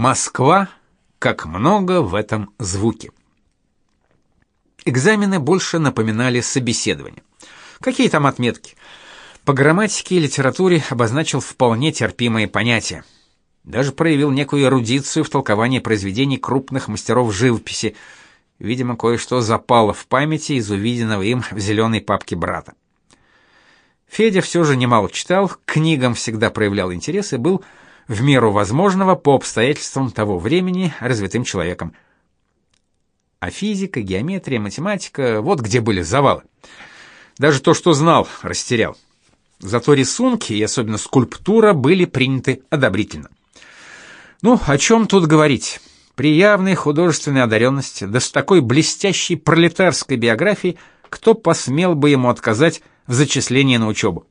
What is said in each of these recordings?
Москва, как много в этом звуке. Экзамены больше напоминали собеседование. Какие там отметки? По грамматике и литературе обозначил вполне терпимые понятия. Даже проявил некую эрудицию в толковании произведений крупных мастеров живописи. Видимо, кое-что запало в памяти из увиденного им в зеленой папке брата. Федя все же немало читал, книгам всегда проявлял интерес и был в меру возможного по обстоятельствам того времени развитым человеком. А физика, геометрия, математика вот где были завалы. Даже то, что знал, растерял. Зато рисунки, и особенно скульптура, были приняты одобрительно. Ну, о чем тут говорить? При явной художественной одаренности, да с такой блестящей пролетарской биографией, кто посмел бы ему отказать в зачислении на учебу?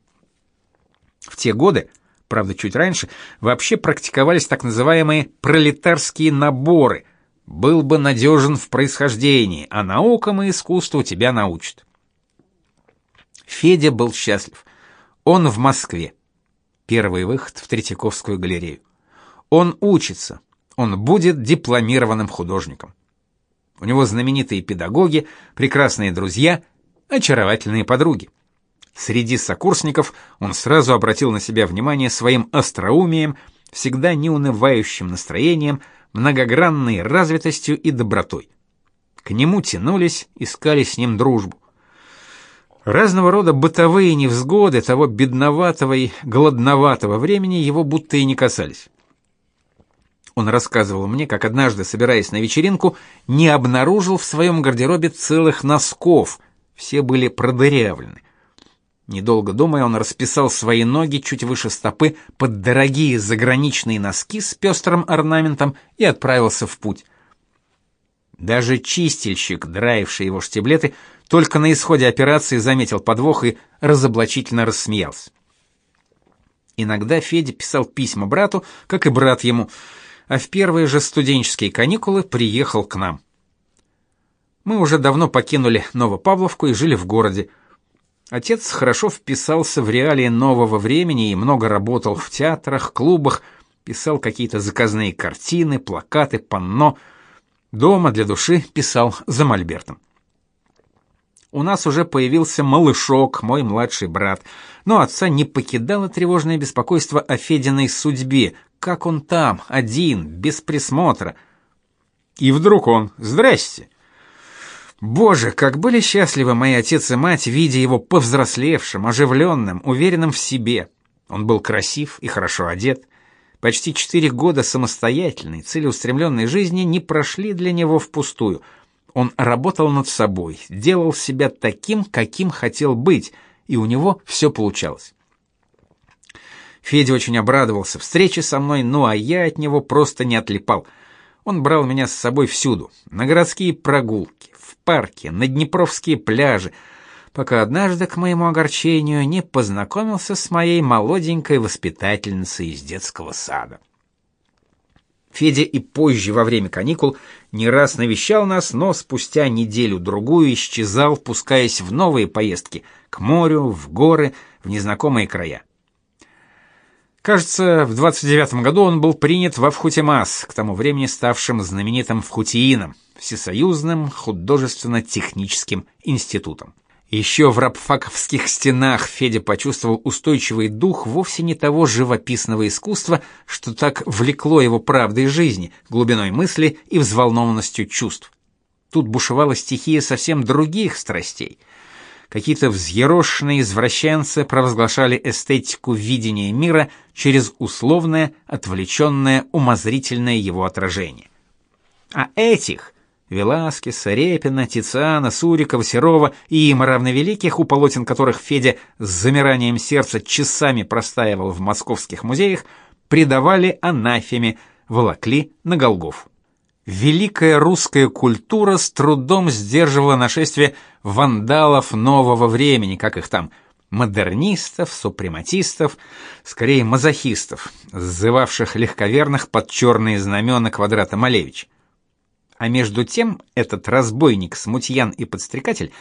В те годы, правда, чуть раньше, вообще практиковались так называемые пролетарские наборы. Был бы надежен в происхождении, а наукам и искусству тебя научат. Федя был счастлив. Он в Москве. Первый выход в Третьяковскую галерею. Он учится. Он будет дипломированным художником. У него знаменитые педагоги, прекрасные друзья, очаровательные подруги. Среди сокурсников он сразу обратил на себя внимание своим остроумием, всегда неунывающим настроением, многогранной развитостью и добротой. К нему тянулись, искали с ним дружбу. Разного рода бытовые невзгоды того бедноватого и голодноватого времени его будто и не касались. Он рассказывал мне, как однажды, собираясь на вечеринку, не обнаружил в своем гардеробе целых носков, все были продырявлены. Недолго думая, он расписал свои ноги чуть выше стопы под дорогие заграничные носки с пестрым орнаментом и отправился в путь. Даже чистильщик, драивший его штиблеты, только на исходе операции заметил подвох и разоблачительно рассмеялся. Иногда Федя писал письма брату, как и брат ему, а в первые же студенческие каникулы приехал к нам. Мы уже давно покинули Новопавловку и жили в городе. Отец хорошо вписался в реалии нового времени и много работал в театрах, клубах, писал какие-то заказные картины, плакаты, панно — Дома для души писал за мольбертом. У нас уже появился малышок, мой младший брат, но отца не покидало тревожное беспокойство о Фединой судьбе, как он там, один, без присмотра. И вдруг он «Здрасте!» Боже, как были счастливы мои отец и мать, видя его повзрослевшим, оживленным, уверенным в себе. Он был красив и хорошо одет. Почти четыре года самостоятельной, целеустремленной жизни не прошли для него впустую. Он работал над собой, делал себя таким, каким хотел быть, и у него все получалось. Федя очень обрадовался встрече со мной, ну а я от него просто не отлипал. Он брал меня с собой всюду: на городские прогулки, парки, на днепровские пляжи, пока однажды к моему огорчению не познакомился с моей молоденькой воспитательницей из детского сада. Федя и позже во время каникул не раз навещал нас, но спустя неделю-другую исчезал, пускаясь в новые поездки к морю, в горы, в незнакомые края. Кажется, в 29 году он был принят во Вхутимас, к тому времени ставшим знаменитым Вхутиином, Всесоюзным художественно-техническим институтом. Еще в рабфаковских стенах Федя почувствовал устойчивый дух вовсе не того живописного искусства, что так влекло его правдой жизни, глубиной мысли и взволнованностью чувств. Тут бушевала стихия совсем других страстей. Какие-то взъерошенные извращенцы провозглашали эстетику видения мира через условное, отвлеченное, умозрительное его отражение. А этих – Веласкеса, Репина, Тициана, Сурикова, Серова и им равновеликих, у полотен которых Федя с замиранием сердца часами простаивал в московских музеях, предавали анафеме, волокли на Голгоф. Великая русская культура с трудом сдерживала нашествие вандалов нового времени, как их там, модернистов, супрематистов, скорее мазохистов, сзывавших легковерных под черные знамена квадрата Малевич. А между тем этот разбойник, смутьян и подстрекатель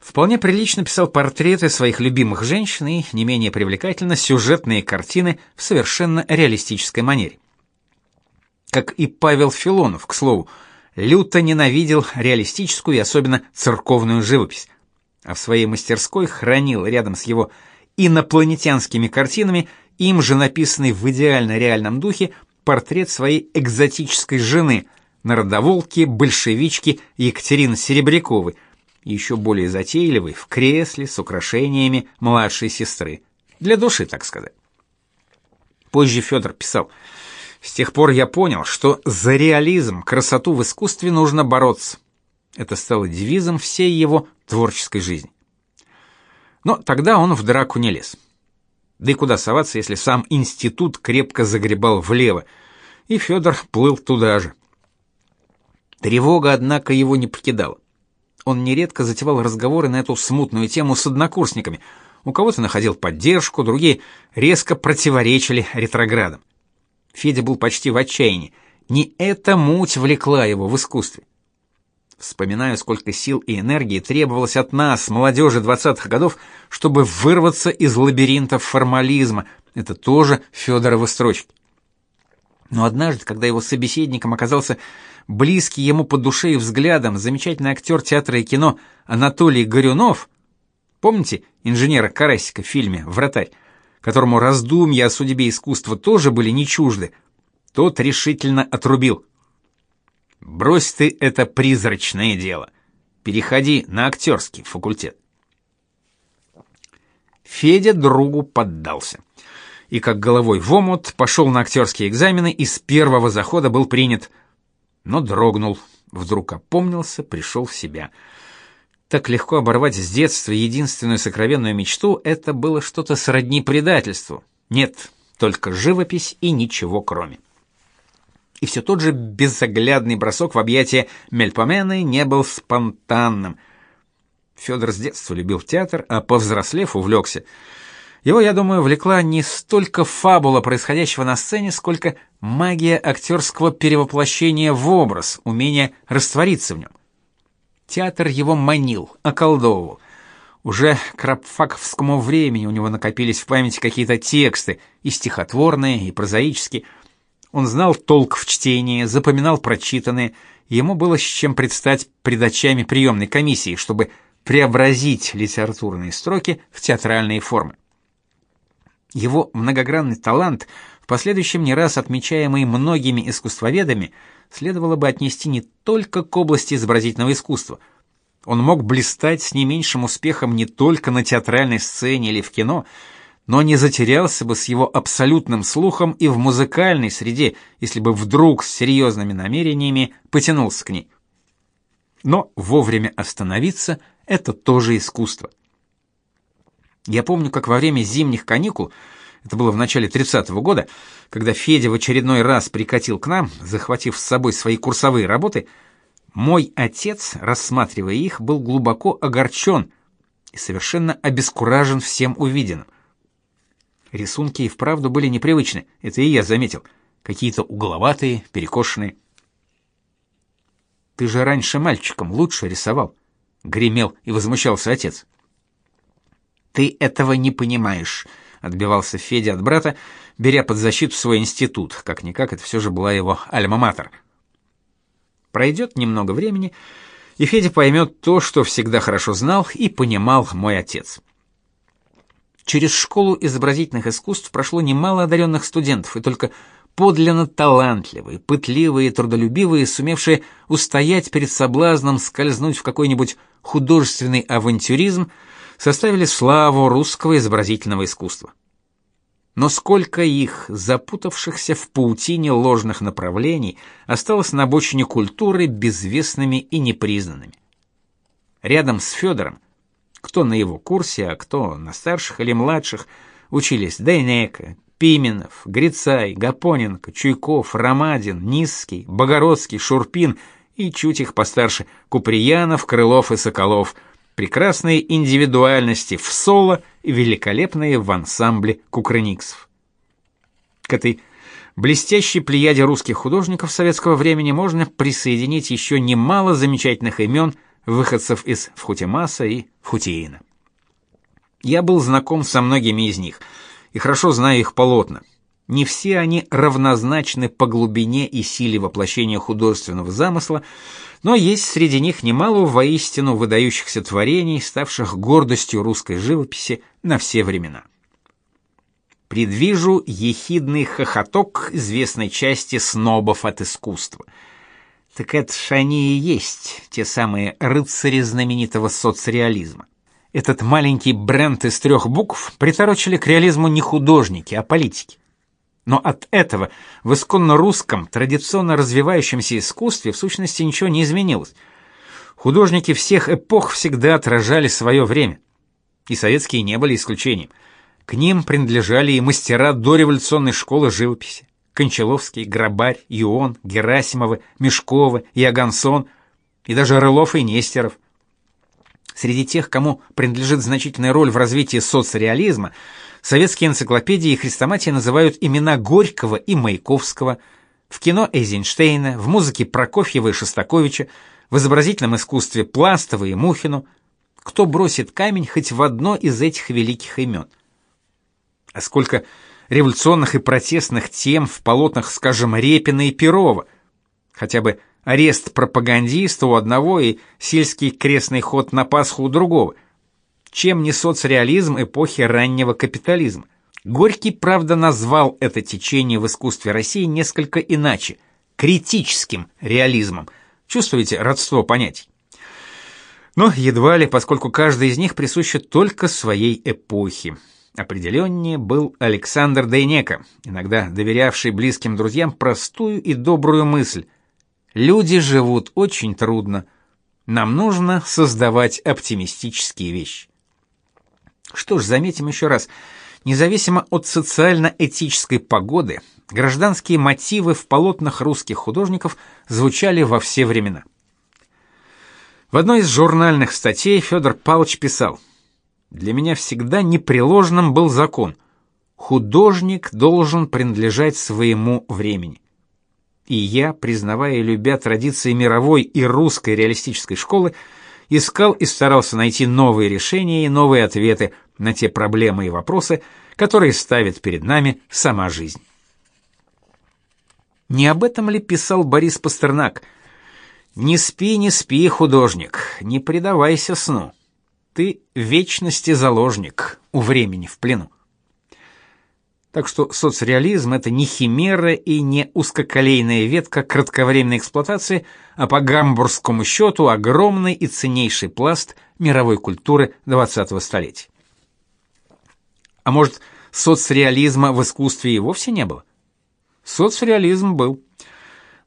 вполне прилично писал портреты своих любимых женщин и, не менее привлекательно, сюжетные картины в совершенно реалистической манере. Как и Павел Филонов, к слову, люто ненавидел реалистическую и особенно церковную живопись, а в своей мастерской хранил рядом с его инопланетянскими картинами им же написанный в идеально реальном духе портрет своей экзотической жены, народоволки, большевички Екатерины Серебряковой, еще более затейливой, в кресле с украшениями младшей сестры. Для души, так сказать. Позже Федор писал: "С тех пор я понял, что за реализм, красоту в искусстве нужно бороться. Это стало девизом всей его творческой жизни. Но тогда он в драку не лез. Да и куда соваться, если сам институт крепко загребал влево, и Федор плыл туда же. Тревога, однако, его не покидала. Он нередко затевал разговоры на эту смутную тему с однокурсниками. У кого-то находил поддержку, другие резко противоречили ретроградам. Федя был почти в отчаянии. Не эта муть влекла его в искусстве. Вспоминаю, сколько сил и энергии требовалось от нас, молодежи двадцатых годов, чтобы вырваться из лабиринтов формализма. Это тоже Федоровы строчки. Но однажды, когда его собеседником оказался близкий ему по душе и взглядам замечательный актер театра и кино Анатолий Горюнов, помните инженера Карасика в фильме «Вратарь», которому раздумья о судьбе искусства тоже были не чужды, тот решительно отрубил. Брось ты это призрачное дело. Переходи на актерский факультет. Федя другу поддался. И как головой в омут пошел на актерские экзамены и с первого захода был принят. Но дрогнул, вдруг опомнился, пришел в себя. Так легко оборвать с детства единственную сокровенную мечту это было что-то сродни предательству. Нет, только живопись и ничего кроме и все тот же безоглядный бросок в объятия Мельпомены не был спонтанным. Федор с детства любил театр, а повзрослев увлекся. Его, я думаю, влекла не столько фабула происходящего на сцене, сколько магия актерского перевоплощения в образ, умение раствориться в нем. Театр его манил, околдовывал. Уже к рабфаковскому времени у него накопились в памяти какие-то тексты, и стихотворные, и прозаические, он знал толк в чтении, запоминал прочитанное, ему было с чем предстать пред очами приемной комиссии, чтобы преобразить литературные строки в театральные формы. Его многогранный талант, в последующем не раз отмечаемый многими искусствоведами, следовало бы отнести не только к области изобразительного искусства. Он мог блистать с не меньшим успехом не только на театральной сцене или в кино, но не затерялся бы с его абсолютным слухом и в музыкальной среде, если бы вдруг с серьезными намерениями потянулся к ней. Но вовремя остановиться это тоже искусство. Я помню, как во время зимних каникул, это было в начале 30-го года, когда Федя в очередной раз прикатил к нам, захватив с собой свои курсовые работы, мой отец, рассматривая их, был глубоко огорчен и совершенно обескуражен всем увиденным. Рисунки и вправду были непривычны, это и я заметил. Какие-то угловатые, перекошенные. Ты же раньше мальчиком лучше рисовал, гремел и возмущался отец. Ты этого не понимаешь, отбивался Федя от брата, беря под защиту свой институт. Как никак это все же была его альма-матер. Пройдет немного времени, и Федя поймет то, что всегда хорошо знал и понимал мой отец. Через школу изобразительных искусств прошло немало одаренных студентов, и только подлинно талантливые, пытливые трудолюбивые, сумевшие устоять перед соблазном скользнуть в какой-нибудь художественный авантюризм, составили славу русского изобразительного искусства. Но сколько их, запутавшихся в паутине ложных направлений, осталось на обочине культуры безвестными и непризнанными. Рядом с Федором кто на его курсе, а кто на старших или младших, учились Дейнека, Пименов, Грицай, Гапоненко, Чуйков, Ромадин, Низкий, Богородский, Шурпин и чуть их постарше Куприянов, Крылов и Соколов. Прекрасные индивидуальности в соло и великолепные в ансамбле кукрыниксов. К этой блестящей плеяде русских художников советского времени можно присоединить еще немало замечательных имен – выходцев из Вхутимаса и Вхутиина. Я был знаком со многими из них и хорошо знаю их полотна. Не все они равнозначны по глубине и силе воплощения художественного замысла, но есть среди них немало воистину выдающихся творений, ставших гордостью русской живописи на все времена. Предвижу ехидный хохоток известной части снобов от искусства. Так это ж они и есть, те самые рыцари знаменитого соцреализма. Этот маленький бренд из трех букв приторочили к реализму не художники, а политики. Но от этого в исконно русском, традиционно развивающемся искусстве в сущности ничего не изменилось. Художники всех эпох всегда отражали свое время. И советские не были исключением. К ним принадлежали и мастера дореволюционной школы живописи. Кончаловский, Грабарь, Ион, Герасимовы, Мешковы, Ягансон и даже Рылов и Нестеров. Среди тех, кому принадлежит значительная роль в развитии соцреализма, советские энциклопедии и хрестоматии называют имена Горького и Маяковского, в кино Эйзенштейна, в музыке Прокофьева и Шостаковича, в изобразительном искусстве Пластова и Мухину. Кто бросит камень хоть в одно из этих великих имен? А сколько революционных и протестных тем в полотнах, скажем, Репина и Перова, хотя бы арест пропагандиста у одного и сельский крестный ход на Пасху у другого. Чем не соцреализм эпохи раннего капитализма? Горький, правда, назвал это течение в искусстве России несколько иначе критическим реализмом. Чувствуете родство понятий? Но едва ли, поскольку каждый из них присуща только своей эпохе. Определеннее был Александр Дейнека, иногда доверявший близким друзьям простую и добрую мысль – Люди живут очень трудно. Нам нужно создавать оптимистические вещи. Что ж, заметим еще раз, независимо от социально-этической погоды, гражданские мотивы в полотнах русских художников звучали во все времена. В одной из журнальных статей Федор Павлович писал: "Для меня всегда непреложным был закон: художник должен принадлежать своему времени и я, признавая и любя традиции мировой и русской реалистической школы, искал и старался найти новые решения и новые ответы на те проблемы и вопросы, которые ставит перед нами сама жизнь. Не об этом ли писал Борис Пастернак? «Не спи, не спи, художник, не предавайся сну. Ты вечности заложник, у времени в плену». Так что соцреализм это не химера и не узкоколейная ветка кратковременной эксплуатации, а по гамбургскому счету огромный и ценнейший пласт мировой культуры 20-го столетия. А может, соцреализма в искусстве и вовсе не было? Соцреализм был.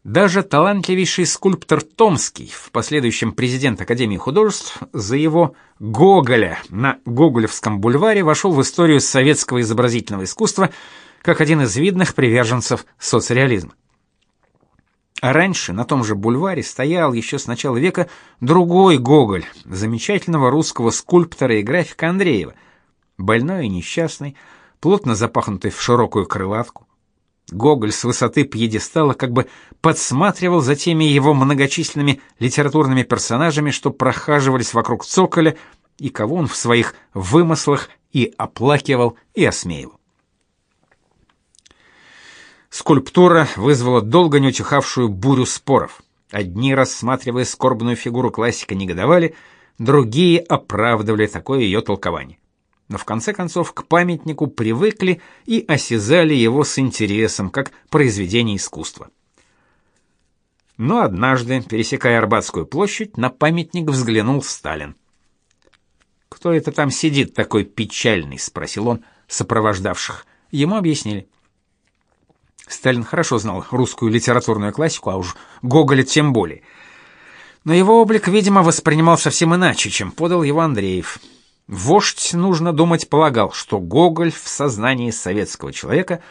Даже талантливейший скульптор Томский, в последующем президент Академии художеств, за его Гоголя на Гоголевском бульваре вошел в историю советского изобразительного искусства как один из видных приверженцев соцреализма. А раньше на том же бульваре стоял еще с начала века другой Гоголь, замечательного русского скульптора и графика Андреева, больной и несчастный, плотно запахнутый в широкую крылатку. Гоголь с высоты пьедестала как бы подсматривал за теми его многочисленными литературными персонажами, что прохаживались вокруг цоколя, и кого он в своих вымыслах и оплакивал, и осмеивал. Скульптура вызвала долго не утихавшую бурю споров. Одни, рассматривая скорбную фигуру классика, негодовали, другие оправдывали такое ее толкование но в конце концов к памятнику привыкли и осязали его с интересом, как произведение искусства. Но однажды, пересекая Арбатскую площадь, на памятник взглянул Сталин. «Кто это там сидит такой печальный?» — спросил он сопровождавших. Ему объяснили. Сталин хорошо знал русскую литературную классику, а уж Гоголя тем более. Но его облик, видимо, воспринимал совсем иначе, чем подал его Андреев. Вождь, нужно думать, полагал, что Гоголь в сознании советского человека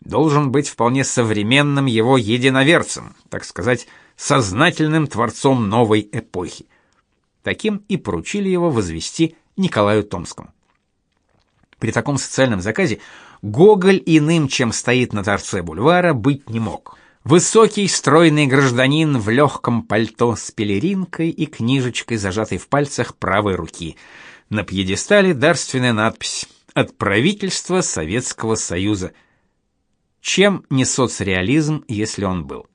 должен быть вполне современным его единоверцем, так сказать, сознательным творцом новой эпохи. Таким и поручили его возвести Николаю Томскому. При таком социальном заказе Гоголь иным, чем стоит на торце бульвара, быть не мог. Высокий, стройный гражданин в легком пальто с пелеринкой и книжечкой, зажатой в пальцах правой руки – на пьедестале дарственная надпись «От правительства Советского Союза». Чем не соцреализм, если он был?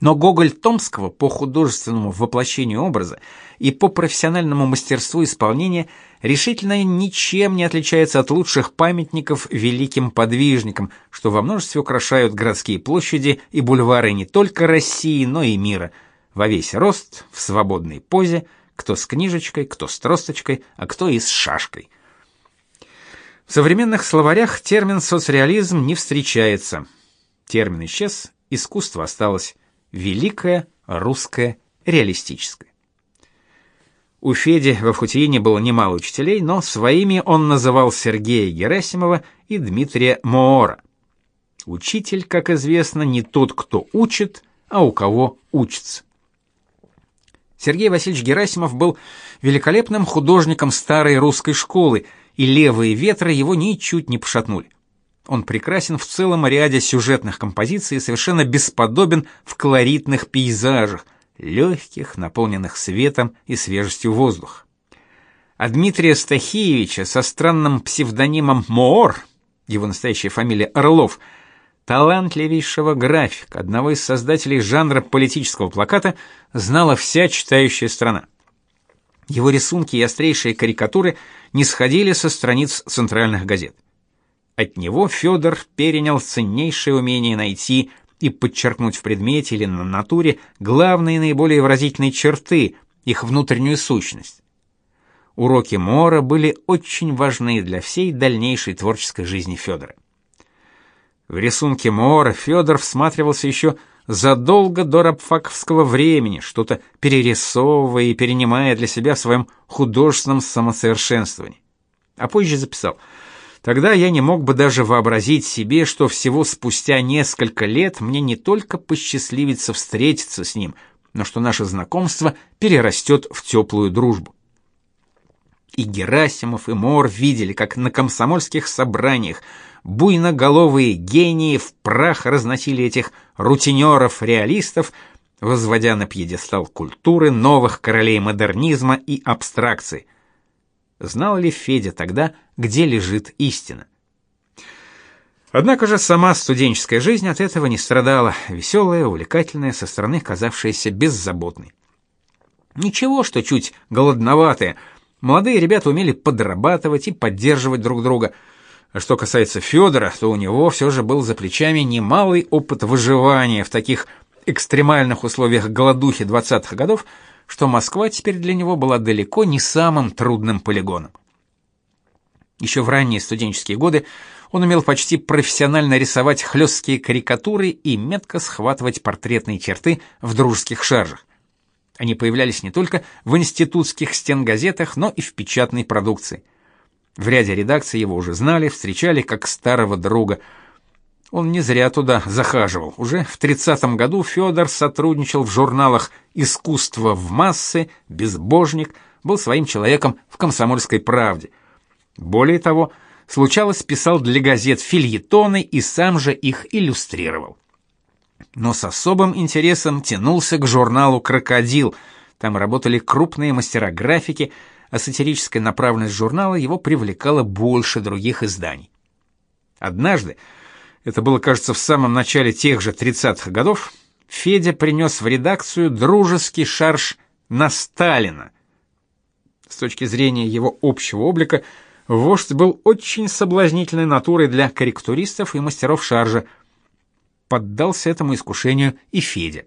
Но Гоголь Томского по художественному воплощению образа и по профессиональному мастерству исполнения решительно ничем не отличается от лучших памятников великим подвижникам, что во множестве украшают городские площади и бульвары не только России, но и мира, во весь рост, в свободной позе, кто с книжечкой, кто с тросточкой, а кто и с шашкой. В современных словарях термин соцреализм не встречается. Термин исчез, искусство осталось великое русское реалистическое. У Феди во Вхутиине было немало учителей, но своими он называл Сергея Герасимова и Дмитрия Моора. Учитель, как известно, не тот, кто учит, а у кого учится. Сергей Васильевич Герасимов был великолепным художником старой русской школы, и левые ветры его ничуть не пошатнули. Он прекрасен в целом ряде сюжетных композиций и совершенно бесподобен в колоритных пейзажах, легких, наполненных светом и свежестью воздуха. А Дмитрия Стахиевича со странным псевдонимом Моор, его настоящая фамилия Орлов, талантливейшего графика, одного из создателей жанра политического плаката, знала вся читающая страна. Его рисунки и острейшие карикатуры не сходили со страниц центральных газет. От него Федор перенял ценнейшее умение найти и подчеркнуть в предмете или на натуре главные наиболее выразительные черты, их внутреннюю сущность. Уроки Мора были очень важны для всей дальнейшей творческой жизни Федора. В рисунке Мора Федор всматривался еще задолго до рабфаковского времени, что-то перерисовывая и перенимая для себя в своем художественном самосовершенствовании. А позже записал – Тогда я не мог бы даже вообразить себе, что всего спустя несколько лет мне не только посчастливится встретиться с ним, но что наше знакомство перерастет в теплую дружбу. И Герасимов, и Мор видели, как на комсомольских собраниях буйноголовые гении в прах разносили этих рутинеров-реалистов, возводя на пьедестал культуры новых королей модернизма и абстракции – Знал ли Федя тогда, где лежит истина? Однако же сама студенческая жизнь от этого не страдала, веселая, увлекательная, со стороны казавшаяся беззаботной. Ничего, что чуть голодноватые. Молодые ребята умели подрабатывать и поддерживать друг друга. А что касается Федора, то у него все же был за плечами немалый опыт выживания в таких экстремальных условиях голодухи 20-х годов, что Москва теперь для него была далеко не самым трудным полигоном. Еще в ранние студенческие годы он умел почти профессионально рисовать хлесткие карикатуры и метко схватывать портретные черты в дружеских шаржах. Они появлялись не только в институтских стенгазетах, но и в печатной продукции. В ряде редакций его уже знали, встречали как старого друга – он не зря туда захаживал. Уже в 30-м году Федор сотрудничал в журналах «Искусство в массы», «Безбожник», был своим человеком в «Комсомольской правде». Более того, случалось, писал для газет фильетоны и сам же их иллюстрировал. Но с особым интересом тянулся к журналу «Крокодил». Там работали крупные мастера графики, а сатирическая направленность журнала его привлекала больше других изданий. Однажды, это было, кажется, в самом начале тех же 30-х годов, Федя принес в редакцию дружеский шарж на Сталина. С точки зрения его общего облика, вождь был очень соблазнительной натурой для корректуристов и мастеров шаржа. Поддался этому искушению и Федя.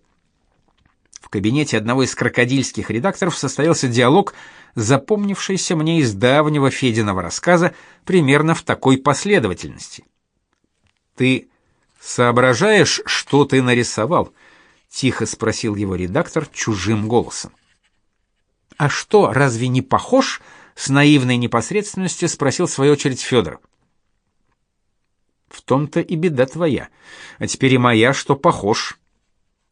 В кабинете одного из крокодильских редакторов состоялся диалог, запомнившийся мне из давнего Фединого рассказа примерно в такой последовательности. Ты соображаешь, что ты нарисовал? тихо спросил его редактор чужим голосом. А что, разве не похож? с наивной непосредственностью спросил в свою очередь Федор. В том-то и беда твоя. А теперь и моя, что похож.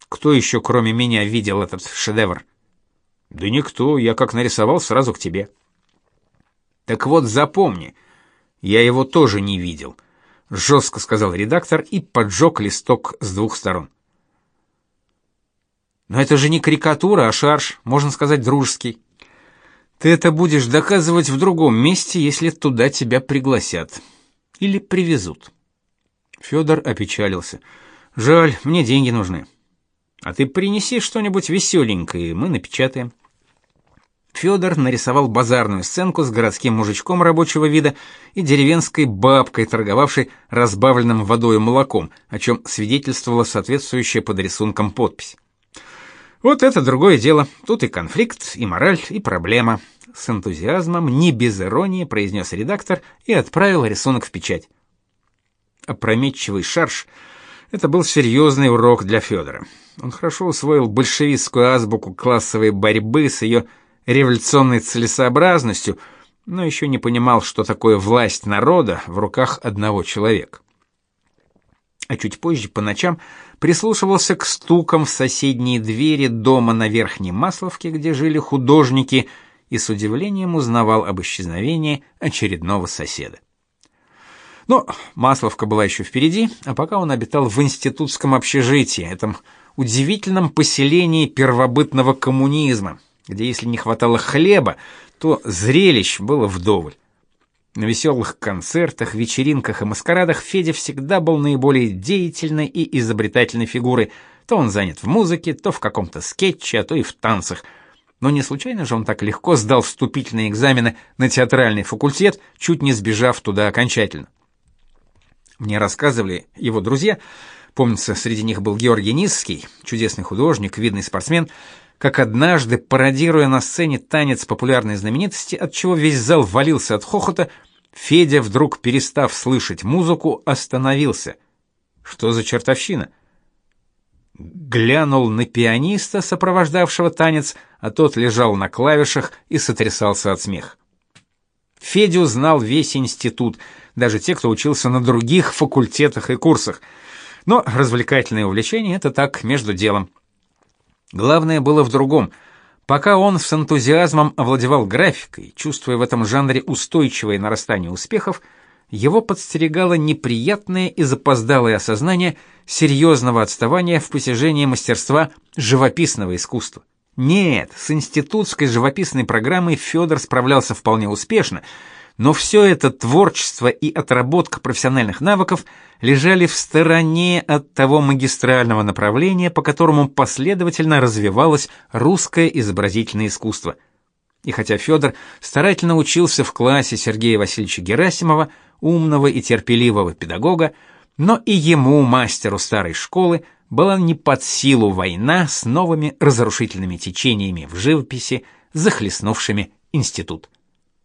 Кто еще, кроме меня, видел этот шедевр? Да никто, я как нарисовал, сразу к тебе. Так вот, запомни, я его тоже не видел жестко сказал редактор и поджег листок с двух сторон. Но это же не карикатура, а шарж, можно сказать, дружеский. Ты это будешь доказывать в другом месте, если туда тебя пригласят или привезут. Федор опечалился. Жаль, мне деньги нужны. А ты принеси что-нибудь веселенькое, мы напечатаем. Федор нарисовал базарную сценку с городским мужичком рабочего вида и деревенской бабкой, торговавшей разбавленным водой и молоком, о чем свидетельствовала соответствующая под рисунком подпись. Вот это другое дело. Тут и конфликт, и мораль, и проблема. С энтузиазмом, не без иронии, произнес редактор и отправил рисунок в печать. Опрометчивый шарж — это был серьезный урок для Федора. Он хорошо усвоил большевистскую азбуку классовой борьбы с ее революционной целесообразностью, но еще не понимал, что такое власть народа в руках одного человека. А чуть позже по ночам прислушивался к стукам в соседние двери дома на Верхней Масловке, где жили художники, и с удивлением узнавал об исчезновении очередного соседа. Но Масловка была еще впереди, а пока он обитал в институтском общежитии, этом удивительном поселении первобытного коммунизма, где если не хватало хлеба, то зрелищ было вдоволь. На веселых концертах, вечеринках и маскарадах Федя всегда был наиболее деятельной и изобретательной фигурой. То он занят в музыке, то в каком-то скетче, а то и в танцах. Но не случайно же он так легко сдал вступительные экзамены на театральный факультет, чуть не сбежав туда окончательно. Мне рассказывали его друзья, помнится, среди них был Георгий Низский, чудесный художник, видный спортсмен, как однажды, пародируя на сцене танец популярной знаменитости, от чего весь зал валился от хохота, Федя, вдруг перестав слышать музыку, остановился. Что за чертовщина? Глянул на пианиста, сопровождавшего танец, а тот лежал на клавишах и сотрясался от смеха. Федю знал весь институт, даже те, кто учился на других факультетах и курсах. Но развлекательное увлечение это так между делом. Главное было в другом. Пока он с энтузиазмом овладевал графикой, чувствуя в этом жанре устойчивое нарастание успехов, его подстерегало неприятное и запоздалое осознание серьезного отставания в постижении мастерства живописного искусства. Нет, с институтской живописной программой Федор справлялся вполне успешно, но все это творчество и отработка профессиональных навыков лежали в стороне от того магистрального направления, по которому последовательно развивалось русское изобразительное искусство. И хотя Федор старательно учился в классе Сергея Васильевича Герасимова, умного и терпеливого педагога, но и ему, мастеру старой школы, была не под силу война с новыми разрушительными течениями в живописи, захлестнувшими институт.